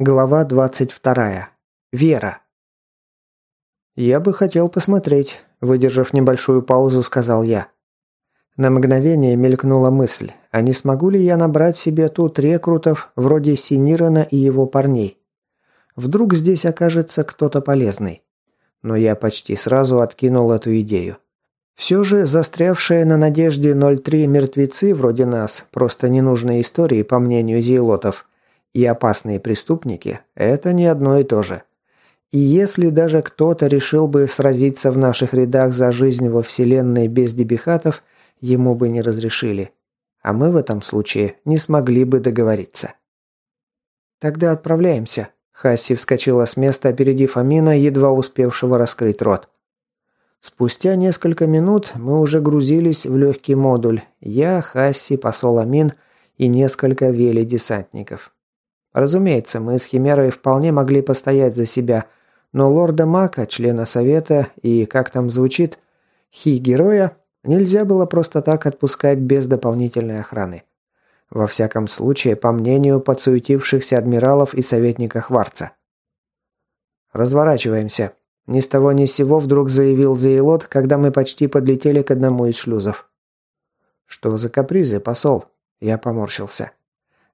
Глава 22. Вера. «Я бы хотел посмотреть», – выдержав небольшую паузу, сказал я. На мгновение мелькнула мысль, а не смогу ли я набрать себе тут рекрутов, вроде Синирана и его парней? Вдруг здесь окажется кто-то полезный. Но я почти сразу откинул эту идею. Все же застрявшие на надежде 03 мертвецы вроде нас, просто ненужные истории, по мнению зиелотов – и опасные преступники – это не одно и то же. И если даже кто-то решил бы сразиться в наших рядах за жизнь во Вселенной без дебихатов, ему бы не разрешили. А мы в этом случае не смогли бы договориться. «Тогда отправляемся», – Хасси вскочила с места, опередив Амина, едва успевшего раскрыть рот. Спустя несколько минут мы уже грузились в легкий модуль. Я, Хасси, посол Амин и несколько вели-десантников. Разумеется, мы с Химерой вполне могли постоять за себя, но лорда Мака, члена совета и, как там звучит, хи-героя, нельзя было просто так отпускать без дополнительной охраны. Во всяком случае, по мнению подсуетившихся адмиралов и советника Хварца. «Разворачиваемся», – ни с того ни с сего вдруг заявил Заилот, когда мы почти подлетели к одному из шлюзов. «Что за капризы, посол?» – я поморщился.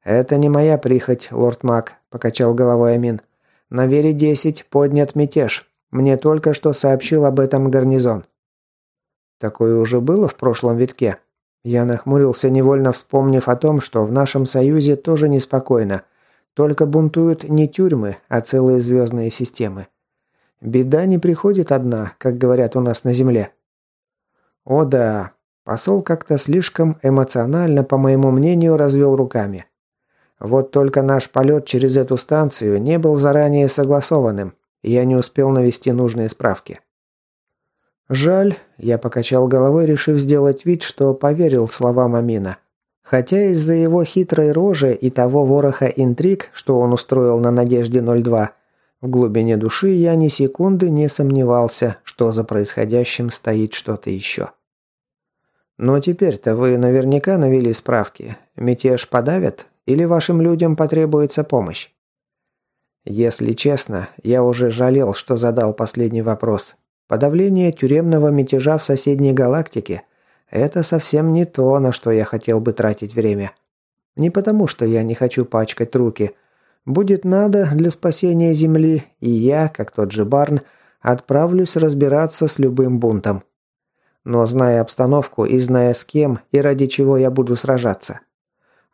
«Это не моя прихоть, лорд Мак», – покачал головой Амин. «На Вере-10 поднят мятеж. Мне только что сообщил об этом гарнизон». Такое уже было в прошлом витке. Я нахмурился, невольно вспомнив о том, что в нашем союзе тоже неспокойно. Только бунтуют не тюрьмы, а целые звездные системы. Беда не приходит одна, как говорят у нас на земле. О да, посол как-то слишком эмоционально, по моему мнению, развел руками. Вот только наш полет через эту станцию не был заранее согласованным, и я не успел навести нужные справки. Жаль, я покачал головой, решив сделать вид, что поверил словам Амина. Хотя из-за его хитрой рожи и того вороха интриг, что он устроил на Надежде-02, в глубине души я ни секунды не сомневался, что за происходящим стоит что-то еще. Но теперь-то вы наверняка навели справки. Мятеж подавят? Или вашим людям потребуется помощь? Если честно, я уже жалел, что задал последний вопрос. Подавление тюремного мятежа в соседней галактике – это совсем не то, на что я хотел бы тратить время. Не потому, что я не хочу пачкать руки. Будет надо для спасения Земли, и я, как тот же Барн, отправлюсь разбираться с любым бунтом. Но зная обстановку и зная с кем и ради чего я буду сражаться,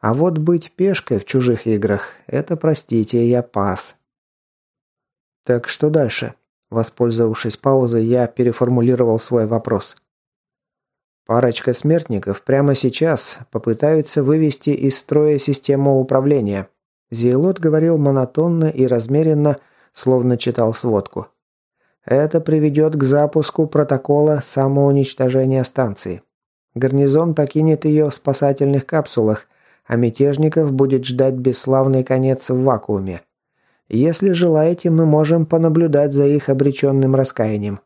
а вот быть пешкой в чужих играх – это, простите, я пас. Так что дальше? Воспользовавшись паузой, я переформулировал свой вопрос. Парочка смертников прямо сейчас попытаются вывести из строя систему управления. Зиелот говорил монотонно и размеренно, словно читал сводку. Это приведет к запуску протокола самоуничтожения станции. Гарнизон покинет ее в спасательных капсулах, а мятежников будет ждать бесславный конец в вакууме. Если желаете, мы можем понаблюдать за их обреченным раскаянием».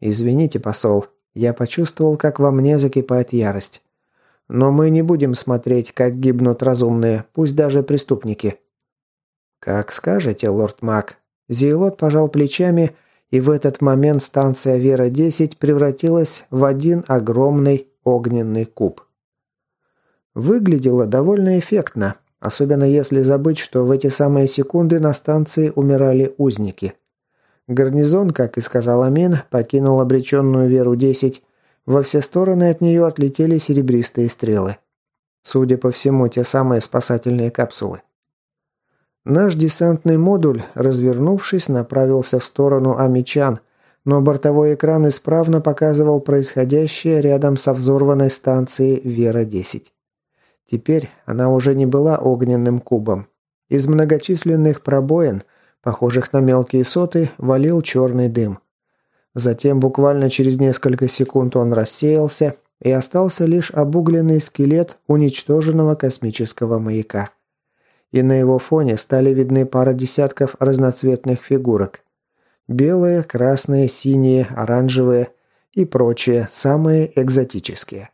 «Извините, посол, я почувствовал, как во мне закипает ярость. Но мы не будем смотреть, как гибнут разумные, пусть даже преступники». «Как скажете, лорд Мак». Зиелот пожал плечами, и в этот момент станция Вера-10 превратилась в один огромный огненный куб. Выглядело довольно эффектно, особенно если забыть, что в эти самые секунды на станции умирали узники. Гарнизон, как и сказал Амин, покинул обреченную Веру-10. Во все стороны от нее отлетели серебристые стрелы. Судя по всему, те самые спасательные капсулы. Наш десантный модуль, развернувшись, направился в сторону Амичан, но бортовой экран исправно показывал происходящее рядом со взорванной станцией Вера-10. Теперь она уже не была огненным кубом. Из многочисленных пробоин, похожих на мелкие соты, валил черный дым. Затем буквально через несколько секунд он рассеялся, и остался лишь обугленный скелет уничтоженного космического маяка. И на его фоне стали видны пара десятков разноцветных фигурок. Белые, красные, синие, оранжевые и прочие, самые экзотические.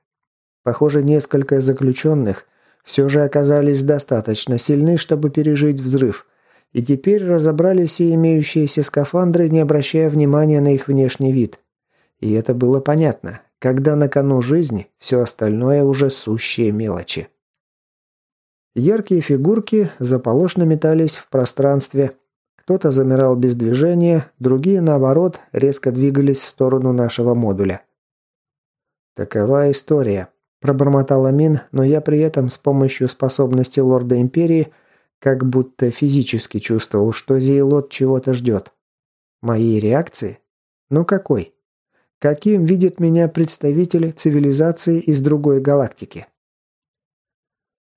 Похоже, несколько заключенных все же оказались достаточно сильны, чтобы пережить взрыв, И теперь разобрали все имеющиеся скафандры, не обращая внимания на их внешний вид. И это было понятно. Когда на кону жизни, все остальное уже сущие мелочи. Яркие фигурки заполошно метались в пространстве. Кто-то замирал без движения, другие, наоборот, резко двигались в сторону нашего модуля. Такова история. Пробормотал Амин, но я при этом с помощью способности Лорда Империи как будто физически чувствовал, что Зейлот чего-то ждет. Мои реакции? Ну какой? Каким видят меня представители цивилизации из другой галактики?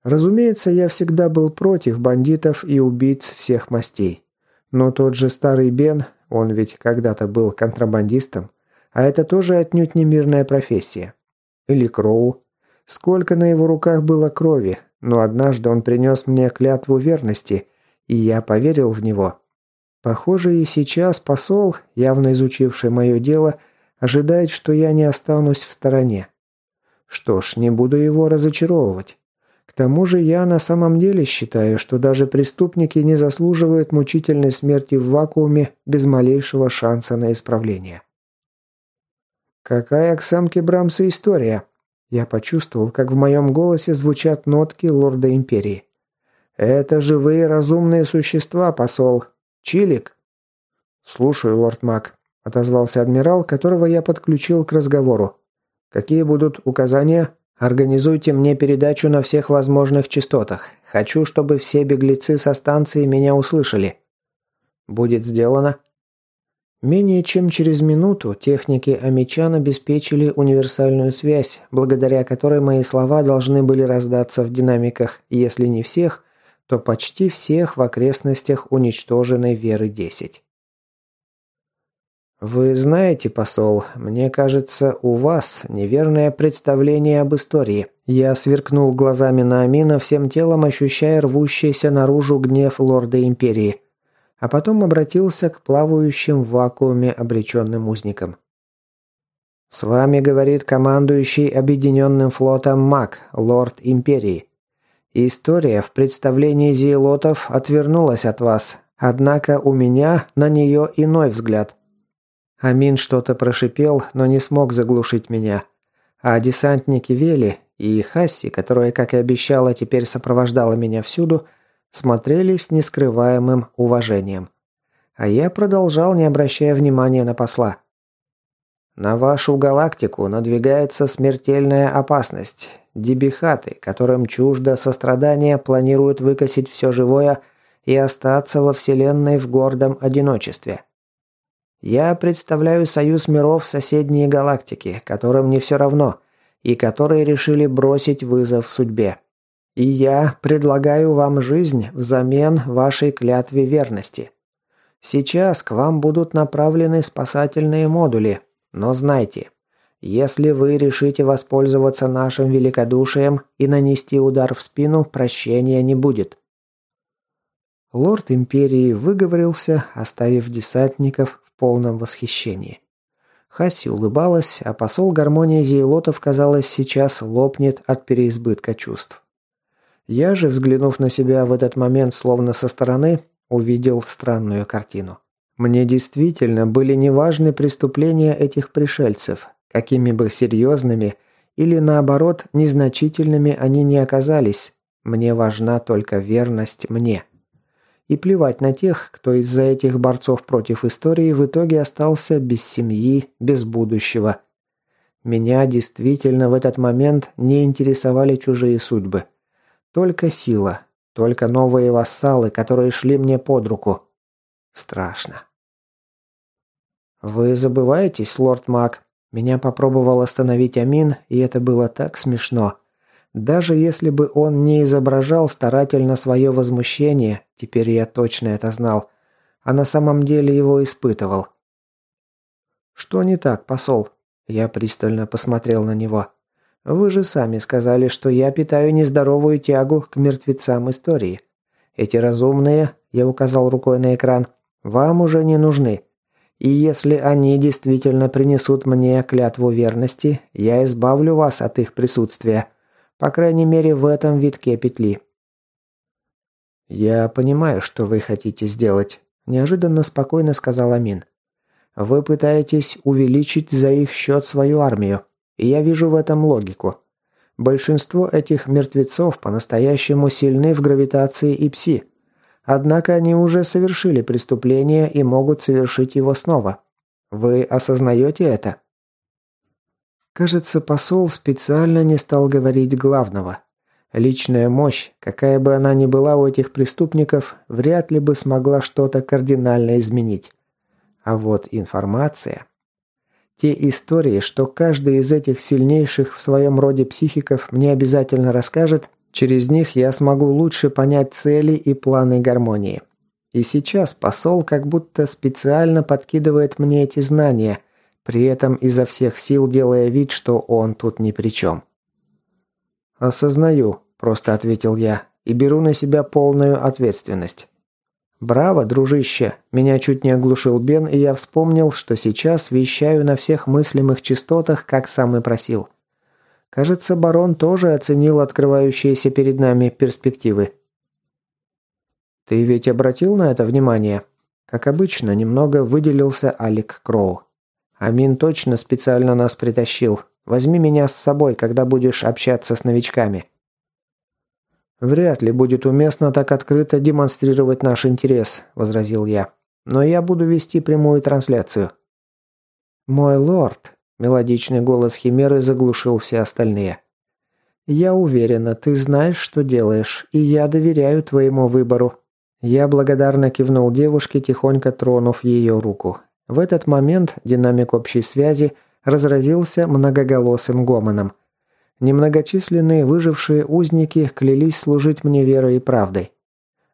Разумеется, я всегда был против бандитов и убийц всех мастей. Но тот же старый Бен, он ведь когда-то был контрабандистом, а это тоже отнюдь не мирная профессия. Или Кроу, Сколько на его руках было крови, но однажды он принес мне клятву верности, и я поверил в него. Похоже, и сейчас посол, явно изучивший мое дело, ожидает, что я не останусь в стороне. Что ж, не буду его разочаровывать. К тому же я на самом деле считаю, что даже преступники не заслуживают мучительной смерти в вакууме без малейшего шанса на исправление. Какая к самке Брамса история? Я почувствовал, как в моем голосе звучат нотки лорда Империи. «Это живые разумные существа, посол. Чилик?» «Слушаю, лорд Мак», — отозвался адмирал, которого я подключил к разговору. «Какие будут указания?» «Организуйте мне передачу на всех возможных частотах. Хочу, чтобы все беглецы со станции меня услышали». «Будет сделано», Менее чем через минуту техники Амичан обеспечили универсальную связь, благодаря которой мои слова должны были раздаться в динамиках, если не всех, то почти всех в окрестностях уничтоженной Веры-10. «Вы знаете, посол, мне кажется, у вас неверное представление об истории». Я сверкнул глазами на Амина, всем телом ощущая рвущийся наружу гнев лорда Империи – а потом обратился к плавающим в вакууме обреченным узникам. «С вами, — говорит командующий Объединенным флотом Мак, лорд Империи. История в представлении зиелотов отвернулась от вас, однако у меня на нее иной взгляд». Амин что-то прошипел, но не смог заглушить меня. А десантники Вели и Хасси, которая, как и обещала, теперь сопровождала меня всюду, — смотрели с нескрываемым уважением. А я продолжал, не обращая внимания на посла. На вашу галактику надвигается смертельная опасность. Дебихаты, которым чуждо сострадание, планируют выкосить все живое и остаться во Вселенной в гордом одиночестве. Я представляю союз миров соседней галактики, которым не все равно, и которые решили бросить вызов судьбе. И я предлагаю вам жизнь взамен вашей клятве верности. Сейчас к вам будут направлены спасательные модули, но знайте, если вы решите воспользоваться нашим великодушием и нанести удар в спину, прощения не будет. Лорд Империи выговорился, оставив десантников в полном восхищении. Хасси улыбалась, а посол гармонии Зиелотов, казалось, сейчас лопнет от переизбытка чувств. Я же, взглянув на себя в этот момент словно со стороны, увидел странную картину. Мне действительно были неважны преступления этих пришельцев, какими бы серьезными или наоборот незначительными они не оказались. Мне важна только верность мне. И плевать на тех, кто из-за этих борцов против истории в итоге остался без семьи, без будущего. Меня действительно в этот момент не интересовали чужие судьбы. Только сила, только новые вассалы, которые шли мне под руку. Страшно. «Вы забываетесь, лорд Мак?» Меня попробовал остановить Амин, и это было так смешно. Даже если бы он не изображал старательно свое возмущение, теперь я точно это знал, а на самом деле его испытывал. «Что не так, посол?» Я пристально посмотрел на него. Вы же сами сказали, что я питаю нездоровую тягу к мертвецам истории. Эти разумные, я указал рукой на экран, вам уже не нужны. И если они действительно принесут мне клятву верности, я избавлю вас от их присутствия. По крайней мере, в этом витке петли. «Я понимаю, что вы хотите сделать», – неожиданно спокойно сказал Амин. «Вы пытаетесь увеличить за их счет свою армию, и я вижу в этом логику. Большинство этих мертвецов по-настоящему сильны в гравитации и пси. Однако они уже совершили преступление и могут совершить его снова. Вы осознаете это?» Кажется, посол специально не стал говорить главного. Личная мощь, какая бы она ни была у этих преступников, вряд ли бы смогла что-то кардинально изменить. А вот информация... Те истории, что каждый из этих сильнейших в своем роде психиков мне обязательно расскажет, через них я смогу лучше понять цели и планы гармонии. И сейчас посол как будто специально подкидывает мне эти знания, при этом изо всех сил делая вид, что он тут ни при чем. «Осознаю», – просто ответил я, – «и беру на себя полную ответственность». «Браво, дружище!» Меня чуть не оглушил Бен, и я вспомнил, что сейчас вещаю на всех мыслимых частотах, как сам и просил. Кажется, барон тоже оценил открывающиеся перед нами перспективы. «Ты ведь обратил на это внимание?» Как обычно, немного выделился Алик Кроу. «Амин точно специально нас притащил. Возьми меня с собой, когда будешь общаться с новичками». «Вряд ли будет уместно так открыто демонстрировать наш интерес», – возразил я. «Но я буду вести прямую трансляцию». «Мой лорд», – мелодичный голос Химеры заглушил все остальные. «Я уверена, ты знаешь, что делаешь, и я доверяю твоему выбору». Я благодарно кивнул девушке, тихонько тронув ее руку. В этот момент динамик общей связи разразился многоголосым гомоном. Немногочисленные выжившие узники клялись служить мне верой и правдой.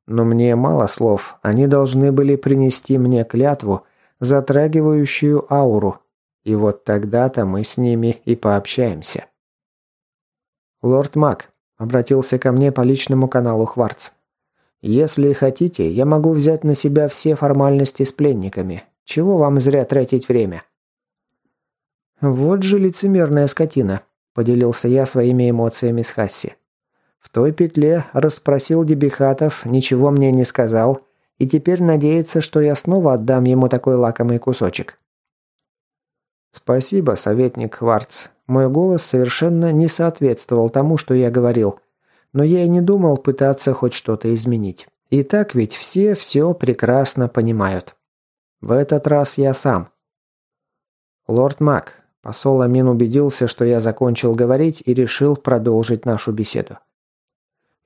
Но мне мало слов, они должны были принести мне клятву, затрагивающую ауру. И вот тогда-то мы с ними и пообщаемся. «Лорд Мак», — обратился ко мне по личному каналу Хварц. «Если хотите, я могу взять на себя все формальности с пленниками. Чего вам зря тратить время?» «Вот же лицемерная скотина», Поделился я своими эмоциями с Хасси. В той петле расспросил Дебихатов, ничего мне не сказал, и теперь надеется, что я снова отдам ему такой лакомый кусочек. «Спасибо, советник Кварц. Мой голос совершенно не соответствовал тому, что я говорил. Но я и не думал пытаться хоть что-то изменить. И так ведь все все прекрасно понимают. В этот раз я сам. Лорд Мак, Посол Амин убедился, что я закончил говорить и решил продолжить нашу беседу.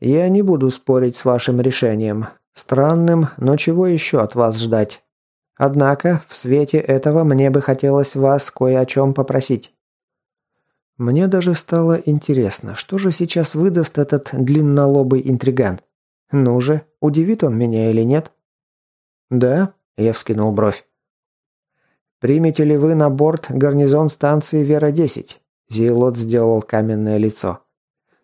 «Я не буду спорить с вашим решением. Странным, но чего еще от вас ждать? Однако, в свете этого мне бы хотелось вас кое о чем попросить». Мне даже стало интересно, что же сейчас выдаст этот длиннолобый интриган. Ну же, удивит он меня или нет? «Да?» – я вскинул бровь. «Примете ли вы на борт гарнизон станции Вера-10?» Зиелот сделал каменное лицо.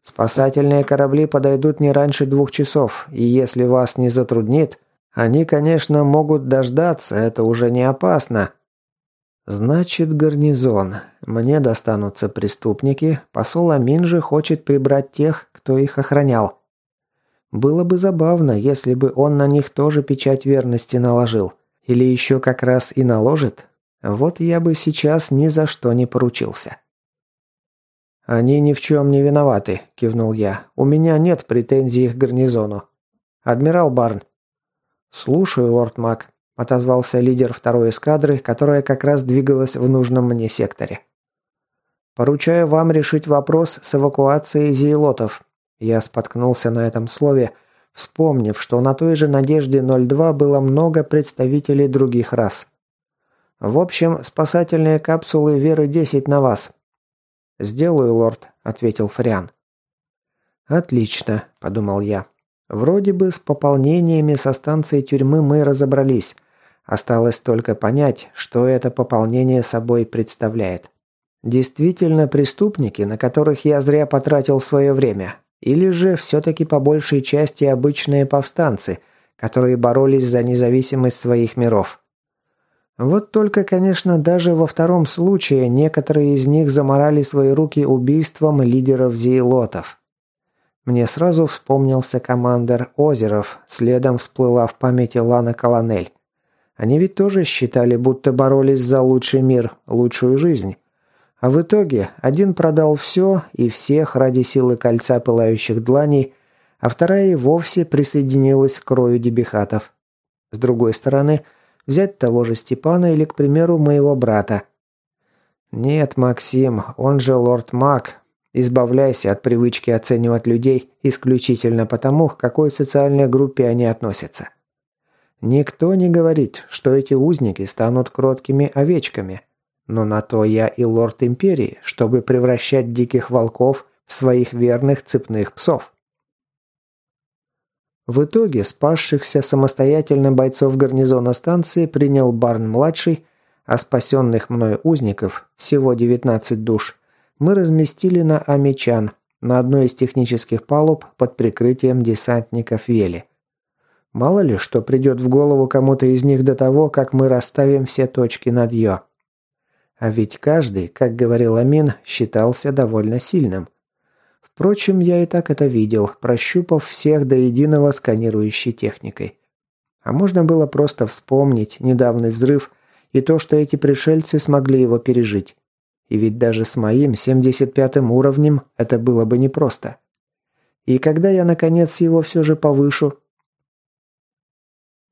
«Спасательные корабли подойдут не раньше двух часов, и если вас не затруднит, они, конечно, могут дождаться, это уже не опасно». «Значит, гарнизон. Мне достанутся преступники, посол Амин же хочет прибрать тех, кто их охранял. Было бы забавно, если бы он на них тоже печать верности наложил. Или еще как раз и наложит, вот я бы сейчас ни за что не поручился. «Они ни в чем не виноваты», – кивнул я. «У меня нет претензий к гарнизону». «Адмирал Барн». «Слушаю, лорд Мак», – отозвался лидер второй эскадры, которая как раз двигалась в нужном мне секторе. «Поручаю вам решить вопрос с эвакуацией зиелотов». Я споткнулся на этом слове, вспомнив, что на той же «Надежде-02» было много представителей других рас. В общем, спасательные капсулы Веры-10 на вас». «Сделаю, лорд», — ответил Фриан. «Отлично», — подумал я. «Вроде бы с пополнениями со станции тюрьмы мы разобрались. Осталось только понять, что это пополнение собой представляет. Действительно преступники, на которых я зря потратил свое время, или же все-таки по большей части обычные повстанцы, которые боролись за независимость своих миров. Вот только, конечно, даже во втором случае некоторые из них заморали свои руки убийством лидеров зейлотов. Мне сразу вспомнился командир Озеров, следом всплыла в памяти Лана Колонель. Они ведь тоже считали, будто боролись за лучший мир, лучшую жизнь. А в итоге один продал все и всех ради силы кольца пылающих дланей, а вторая и вовсе присоединилась к рою дебихатов. С другой стороны, взять того же Степана или, к примеру, моего брата. Нет, Максим, он же лорд Мак, Избавляйся от привычки оценивать людей исключительно потому, к какой социальной группе они относятся. Никто не говорит, что эти узники станут кроткими овечками. Но на то я и лорд империи, чтобы превращать диких волков в своих верных цепных псов. В итоге спасшихся самостоятельно бойцов гарнизона станции принял Барн-младший, а спасенных мною узников, всего 19 душ, мы разместили на Амичан, на одной из технических палуб под прикрытием десантников Вели. Мало ли, что придет в голову кому-то из них до того, как мы расставим все точки над «ё». А ведь каждый, как говорил Амин, считался довольно сильным. Впрочем, я и так это видел, прощупав всех до единого сканирующей техникой. А можно было просто вспомнить недавний взрыв и то, что эти пришельцы смогли его пережить. И ведь даже с моим 75-м уровнем это было бы непросто. И когда я наконец его все же повышу...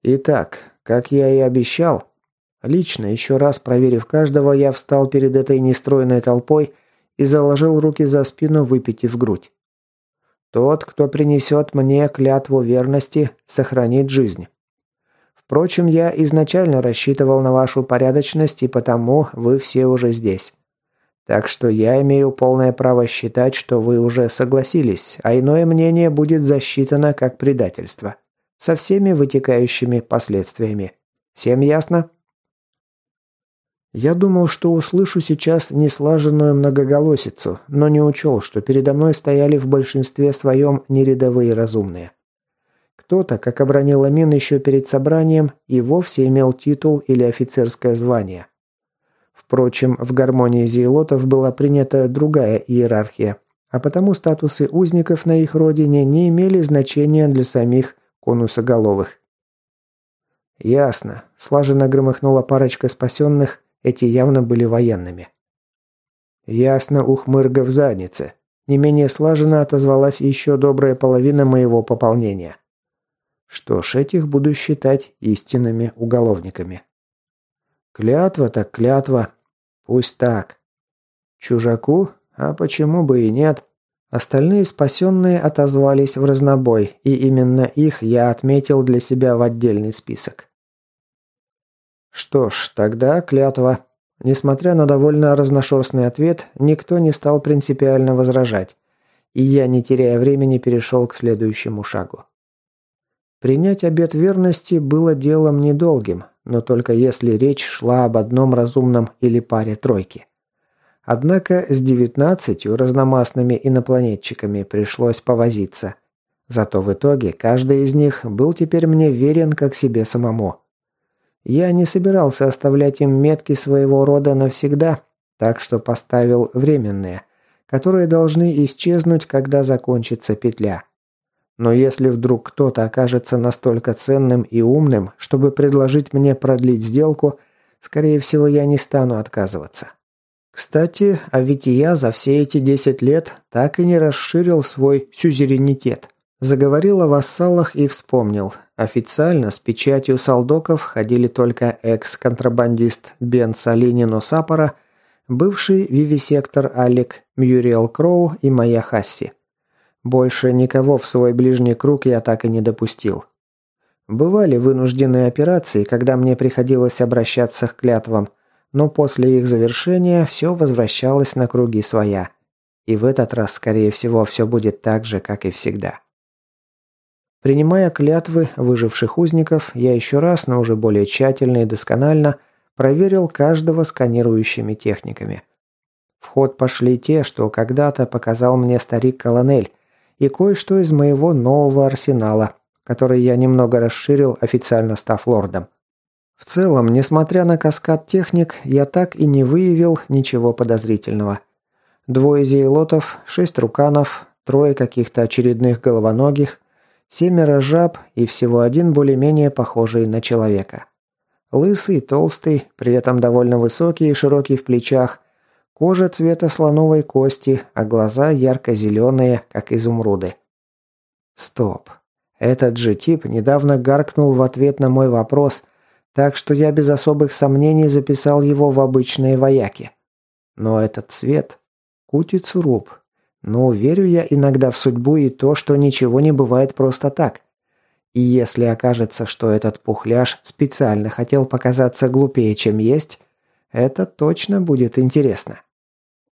Итак, как я и обещал, лично еще раз проверив каждого, я встал перед этой нестройной толпой и заложил руки за спину, выпитив грудь. Тот, кто принесет мне клятву верности, сохранит жизнь. Впрочем, я изначально рассчитывал на вашу порядочность, и потому вы все уже здесь. Так что я имею полное право считать, что вы уже согласились, а иное мнение будет засчитано как предательство. Со всеми вытекающими последствиями. Всем ясно? Я думал, что услышу сейчас неслаженную многоголосицу, но не учел, что передо мной стояли в большинстве своем нерядовые разумные. Кто-то, как обронил Амин еще перед собранием, и вовсе имел титул или офицерское звание – Впрочем, в гармонии зиелотов была принята другая иерархия, а потому статусы узников на их родине не имели значения для самих конусоголовых. «Ясно», – слаженно громыхнула парочка спасенных, эти явно были военными. «Ясно, ухмырга в заднице», – не менее слаженно отозвалась еще добрая половина моего пополнения. Что ж, этих буду считать истинными уголовниками. Клятва так клятва. Пусть так. Чужаку? А почему бы и нет? Остальные спасенные отозвались в разнобой, и именно их я отметил для себя в отдельный список. Что ж, тогда клятва. Несмотря на довольно разношерстный ответ, никто не стал принципиально возражать, и я, не теряя времени, перешел к следующему шагу. Принять обет верности было делом недолгим, но только если речь шла об одном разумном или паре тройки. Однако с девятнадцатью разномастными инопланетчиками пришлось повозиться. Зато в итоге каждый из них был теперь мне верен как себе самому. Я не собирался оставлять им метки своего рода навсегда, так что поставил временные, которые должны исчезнуть, когда закончится петля. Но если вдруг кто-то окажется настолько ценным и умным, чтобы предложить мне продлить сделку, скорее всего, я не стану отказываться. Кстати, а ведь я за все эти 10 лет так и не расширил свой сюзеренитет. Заговорил о вассалах и вспомнил. Официально с печатью солдоков ходили только экс-контрабандист Бен Салинино Сапора, бывший вивисектор Алек Мюриел Кроу и моя Хасси. Больше никого в свой ближний круг я так и не допустил. Бывали вынужденные операции, когда мне приходилось обращаться к клятвам, но после их завершения все возвращалось на круги своя. И в этот раз, скорее всего, все будет так же, как и всегда. Принимая клятвы выживших узников, я еще раз, но уже более тщательно и досконально, проверил каждого сканирующими техниками. В ход пошли те, что когда-то показал мне старик-колонель, и кое-что из моего нового арсенала, который я немного расширил, официально став лордом. В целом, несмотря на каскад техник, я так и не выявил ничего подозрительного. Двое зейлотов, шесть руканов, трое каких-то очередных головоногих, семеро жаб и всего один более-менее похожий на человека. Лысый, толстый, при этом довольно высокий и широкий в плечах, кожа цвета слоновой кости, а глаза ярко-зеленые, как изумруды. Стоп. Этот же тип недавно гаркнул в ответ на мой вопрос, так что я без особых сомнений записал его в обычные вояки. Но этот цвет... Кутицуруб. Ну, верю я иногда в судьбу и то, что ничего не бывает просто так. И если окажется, что этот пухляж специально хотел показаться глупее, чем есть, это точно будет интересно.